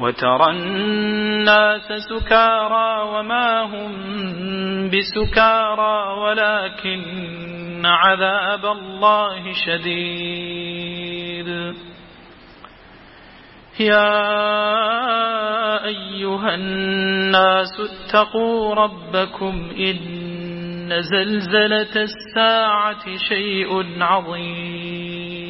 وترى الناس سكارى وما هم بسكارى ولكن عذاب الله شديد. يا أيها الناس اتقوا ربكم إن زلزلة الساعة شيء عظيم.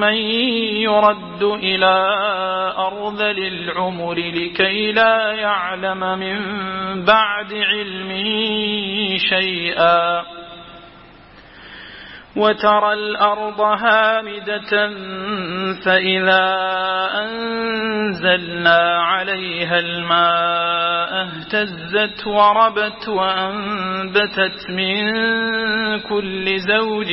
من يرد إلى أرض للعمر لكي لا يعلم من بعد علم شيئا وترى الأرض هامدة فإذا أنزلنا عليها الماء اهتزت وربت وأنبتت من كل زوج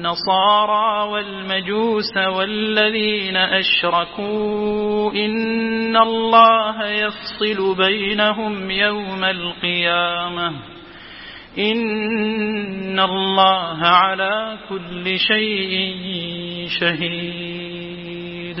النصارى والمجوس والذين أشركوا إن الله يفصل بينهم يوم القيامة إن الله على كل شيء شهيد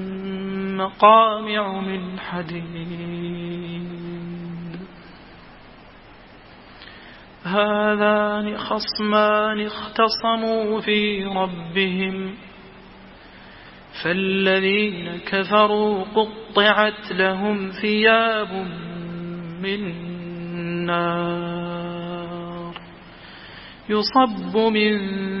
مقامع من حديد. هذان خصمان اختصموا في ربهم فالذين كفروا قطعت لهم ثياب من نار. يصب من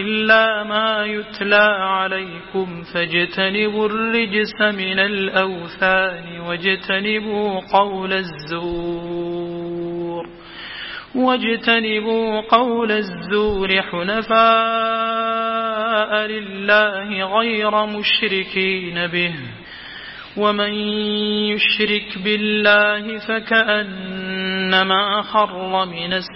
إلا ما يتلى عليكم فاجتنبوا الرجس من الأوثان واجتنبوا قول الزور واجتنبوا قول الزور حنفاء لله غير مشركين به ومن يشرك بالله فكأنما خر من السماء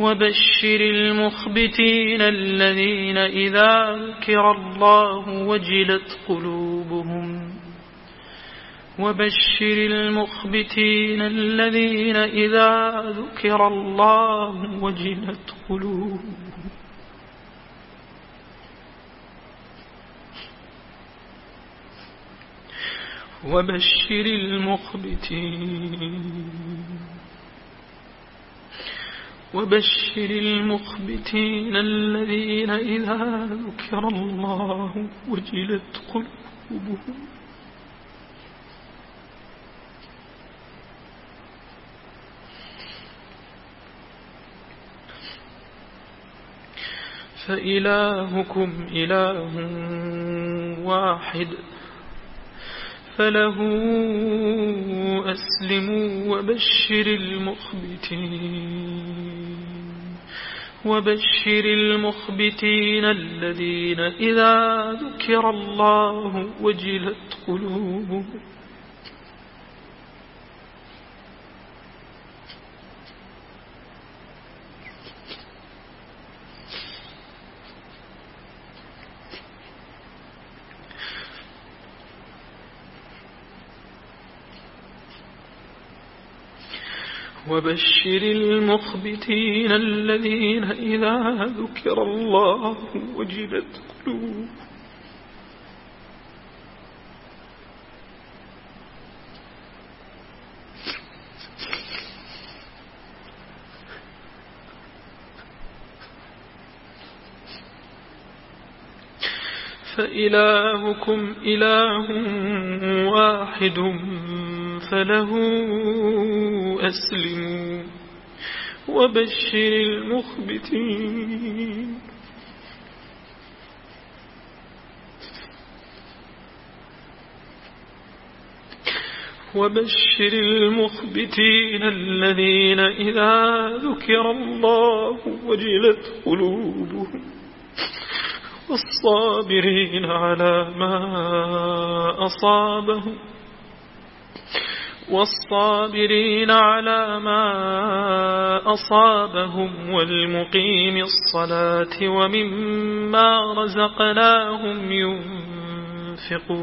وبشر المخبتين الذين إذا ذكر الله وجلت قلوبهم. وبشر المخبتين الذين إذا ذكر الله وجلت قلوبهم. وبشر المخبتين وبشر المخبتين الذين إذا ذكر الله وجلت قلوبهم. فإلهكم إله واحد. فله أسلموا وبشر المخبتين وبشر المخبتين الذين إذا ذكر الله وجلت قلوبهم. وبشر المخبتين الذين إذا ذكر الله وجلت قلوبهم. فإلهكم إله واحد فله أسلموا وبشر المخبتين. وبشر المخبتين الذين إذا ذكر الله وجلت قلوبهم والصابرين على ما أصابهم. والصابرين على ما أصابهم والمقيم الصلاة ومما رزقناهم ينفقون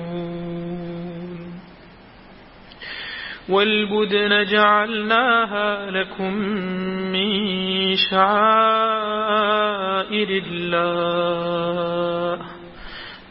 والبدن جعلناها لكم من شعائر الله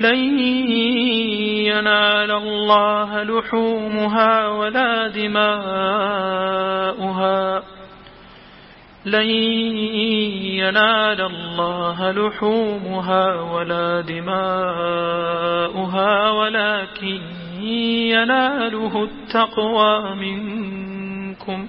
لن ينال الله لحومها ولا دماؤها. لن ينال الله لحومها ولا دماؤها ولكن يناله التقوى منكم.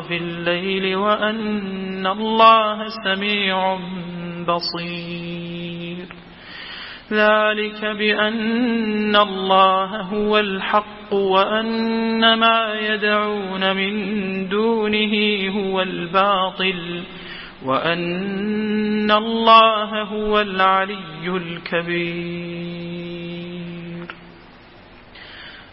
في الليل وأن الله سميع بصير. ذلك بأن الله هو الحق وأن ما يدعون من دونه هو الباطل وأن الله هو العلي الكبير.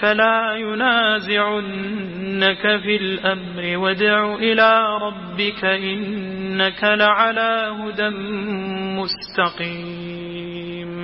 فلا ينازعنك في الأمر وادع إلى ربك إنك لعلى هدى مستقيم.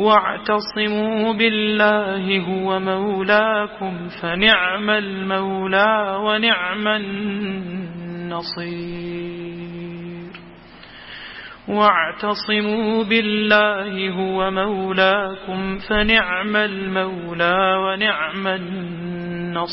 واعتصموا بالله هو مولاكم فنعم المولى ونعم النصير. واعتصموا بالله هو مولاكم فنعم المولى ونعم النصير.